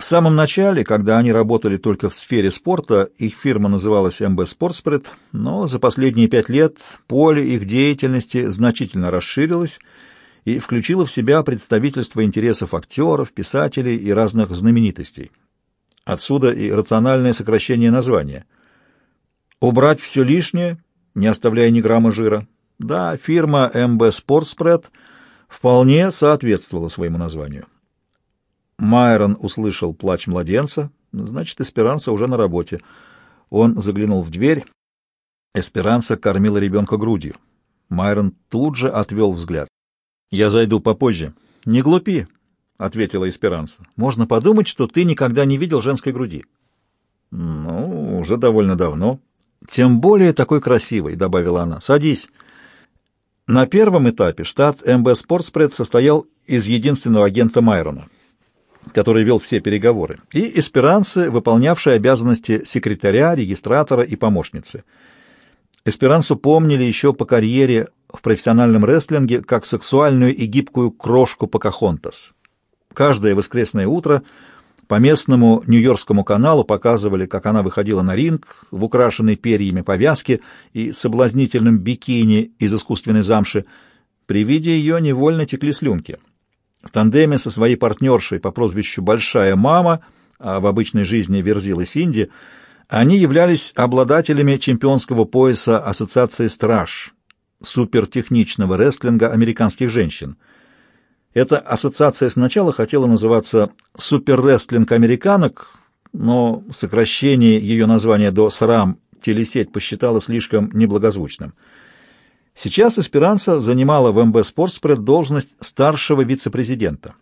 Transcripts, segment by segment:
В самом начале, когда они работали только в сфере спорта, их фирма называлась MB Sportspread, но за последние пять лет поле их деятельности значительно расширилось и включило в себя представительство интересов актеров, писателей и разных знаменитостей. Отсюда и рациональное сокращение названия. Убрать все лишнее, не оставляя ни грамма жира. Да, фирма MB Sportspread вполне соответствовала своему названию. Майрон услышал плач младенца. Значит, Эсперанса уже на работе. Он заглянул в дверь. Эсперанса кормила ребенка грудью. Майрон тут же отвел взгляд. «Я зайду попозже». «Не глупи», — ответила Эсперанса. «Можно подумать, что ты никогда не видел женской груди». «Ну, уже довольно давно». «Тем более такой красивой», — добавила она. «Садись». На первом этапе штат МБ «Спортспред» состоял из единственного агента Майрона — который вел все переговоры, и эсперанцы, выполнявшие обязанности секретаря, регистратора и помощницы. Эсперансу помнили еще по карьере в профессиональном рестлинге как сексуальную и гибкую крошку Покахонтас. Каждое воскресное утро по местному Нью-Йоркскому каналу показывали, как она выходила на ринг в украшенной перьями повязке и соблазнительном бикини из искусственной замши. При виде ее невольно текли слюнки. В тандеме со своей партнершей по прозвищу «Большая мама», а в обычной жизни Верзила Синди, они являлись обладателями чемпионского пояса Ассоциации «Страж» супертехничного рестлинга американских женщин. Эта ассоциация сначала хотела называться «Суперрестлинг американок», но сокращение ее названия до «СРАМ» телесеть посчитала слишком неблагозвучным – Сейчас Эсперанца занимала в МБ «Спортспред» должность старшего вице-президента,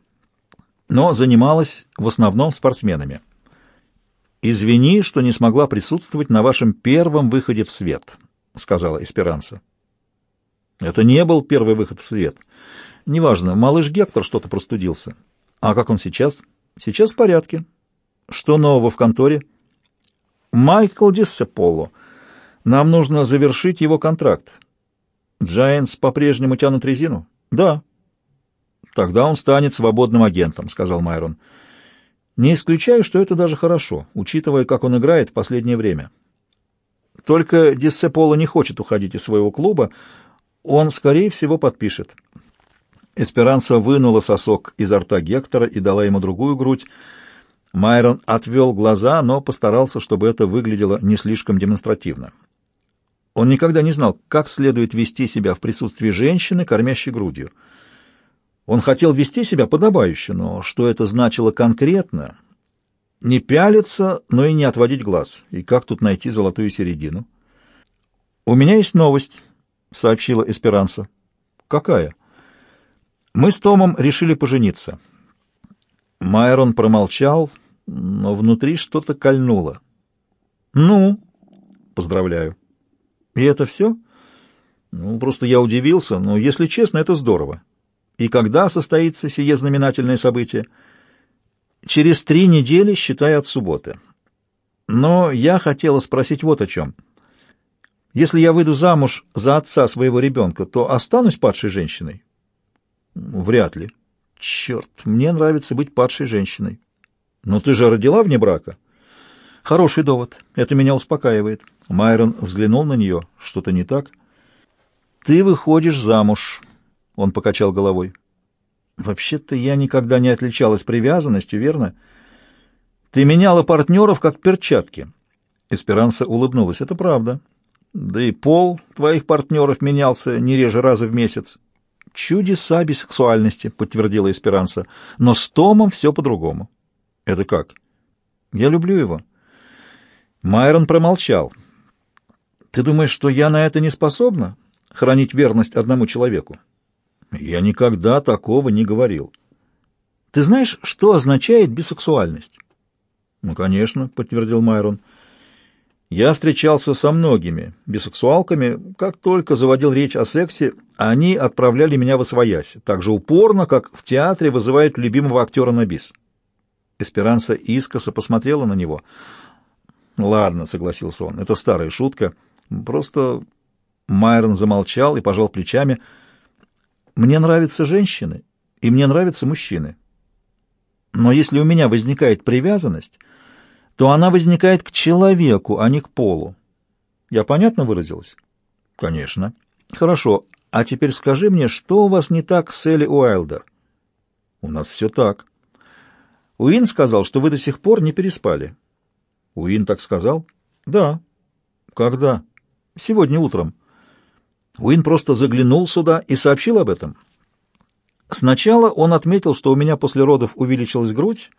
но занималась в основном спортсменами. «Извини, что не смогла присутствовать на вашем первом выходе в свет», — сказала Эсперанца. «Это не был первый выход в свет. Неважно, малыш Гектор что-то простудился. А как он сейчас?» «Сейчас в порядке. Что нового в конторе?» «Майкл Диссеполо. Нам нужно завершить его контракт. Джайенс по-прежнему тянут резину? Да. Тогда он станет свободным агентом, сказал Майрон. Не исключаю, что это даже хорошо, учитывая, как он играет в последнее время. Только Диссеполо не хочет уходить из своего клуба, он, скорее всего, подпишет. Эсперанса вынула сосок изо рта Гектора и дала ему другую грудь. Майрон отвел глаза, но постарался, чтобы это выглядело не слишком демонстративно. Он никогда не знал, как следует вести себя в присутствии женщины, кормящей грудью. Он хотел вести себя подобающе, но что это значило конкретно? Не пялиться, но и не отводить глаз. И как тут найти золотую середину? «У меня есть новость», — сообщила Эсперанса. «Какая?» «Мы с Томом решили пожениться». Майрон промолчал, но внутри что-то кольнуло. «Ну?» «Поздравляю». И это все? Ну, просто я удивился, но, если честно, это здорово. И когда состоится сие знаменательное событие? Через три недели, считая от субботы. Но я хотела спросить вот о чем. Если я выйду замуж за отца своего ребенка, то останусь падшей женщиной? Вряд ли. Черт, мне нравится быть падшей женщиной. Но ты же родила вне брака. Хороший довод. Это меня успокаивает. Майрон взглянул на нее. Что-то не так? Ты выходишь замуж. Он покачал головой. Вообще-то я никогда не отличалась привязанностью, верно? Ты меняла партнеров, как перчатки. Эсперанса улыбнулась. Это правда. Да и пол твоих партнеров менялся не реже раза в месяц. Чудеса бисексуальности, подтвердила Эсперанса. Но с Томом все по-другому. Это как? Я люблю его. Майрон промолчал. «Ты думаешь, что я на это не способна? Хранить верность одному человеку?» «Я никогда такого не говорил». «Ты знаешь, что означает бисексуальность?» «Ну, конечно», — подтвердил Майрон. «Я встречался со многими бисексуалками. Как только заводил речь о сексе, они отправляли меня в освоясь, так же упорно, как в театре вызывают любимого актера на бис». Эсперанса искоса посмотрела на него — «Ладно», — согласился он, — «это старая шутка. Просто...» Майрон замолчал и пожал плечами. «Мне нравятся женщины, и мне нравятся мужчины». Но если у меня возникает привязанность, то она возникает к человеку, а не к полу. Я понятно выразилась? Конечно. Хорошо. А теперь скажи мне, что у вас не так с Элли Уайлдер? У нас все так. Уин сказал, что вы до сих пор не переспали. Уин так сказал? Да. Когда? Сегодня утром. Уин просто заглянул сюда и сообщил об этом. Сначала он отметил, что у меня после родов увеличилась грудь,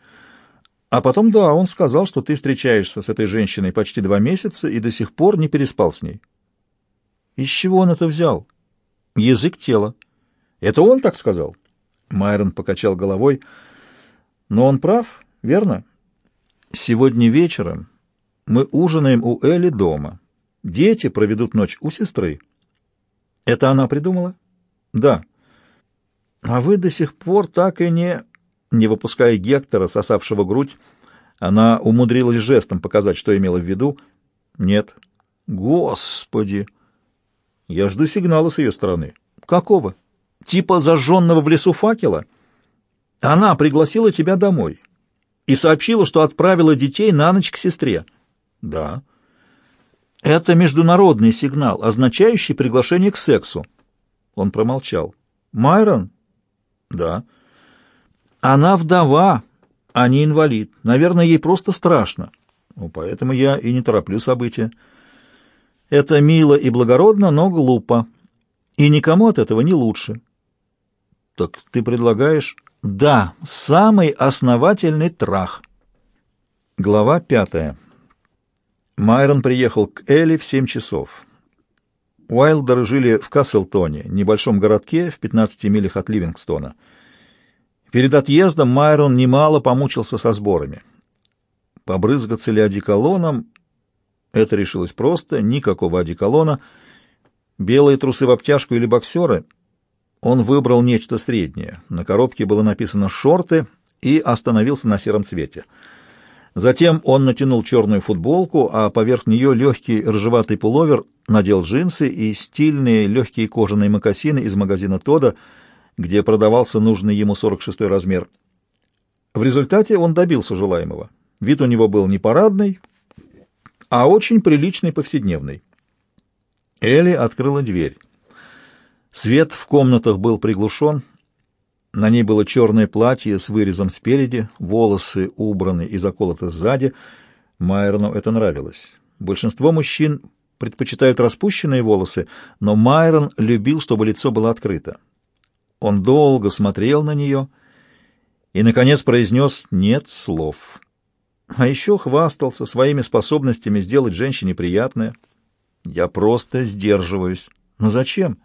а потом, да, он сказал, что ты встречаешься с этой женщиной почти два месяца и до сих пор не переспал с ней. Из чего он это взял? Язык тела. Это он так сказал? Майрон покачал головой. Но он прав, верно? Сегодня вечером мы ужинаем у Элли дома. Дети проведут ночь у сестры. Это она придумала? Да. А вы до сих пор так и не... Не выпуская Гектора, сосавшего грудь, она умудрилась жестом показать, что имела в виду. Нет. Господи! Я жду сигнала с ее стороны. Какого? Типа зажженного в лесу факела? Она пригласила тебя домой и сообщила, что отправила детей на ночь к сестре. Да. Это международный сигнал, означающий приглашение к сексу. Он промолчал. Майрон? Да. Она вдова, а не инвалид. Наверное, ей просто страшно. Ну, поэтому я и не тороплю события. Это мило и благородно, но глупо. И никому от этого не лучше. Так ты предлагаешь... Да, самый основательный трах. Глава пятая. Майрон приехал к Элли в семь часов. Уайлдеры жили в Каслтоне, небольшом городке в 15 милях от Ливингстона. Перед отъездом Майрон немало помучился со сборами. Побрызгаться ли одеколоном? Это решилось просто, никакого одеколона. Белые трусы в обтяжку или боксеры? Он выбрал нечто среднее. На коробке было написано «шорты» и остановился на сером цвете. Затем он натянул черную футболку, а поверх нее легкий рыжеватый пуловер, надел джинсы и стильные легкие кожаные мокасины из магазина Тода — где продавался нужный ему 46 размер. В результате он добился желаемого. Вид у него был не парадный, а очень приличный повседневный. Элли открыла дверь. Свет в комнатах был приглушен. На ней было черное платье с вырезом спереди, волосы убраны и заколоты сзади. Майрону это нравилось. Большинство мужчин предпочитают распущенные волосы, но Майрон любил, чтобы лицо было открыто. Он долго смотрел на нее и, наконец, произнес «нет слов». А еще хвастался своими способностями сделать женщине приятное. «Я просто сдерживаюсь». «Но зачем?»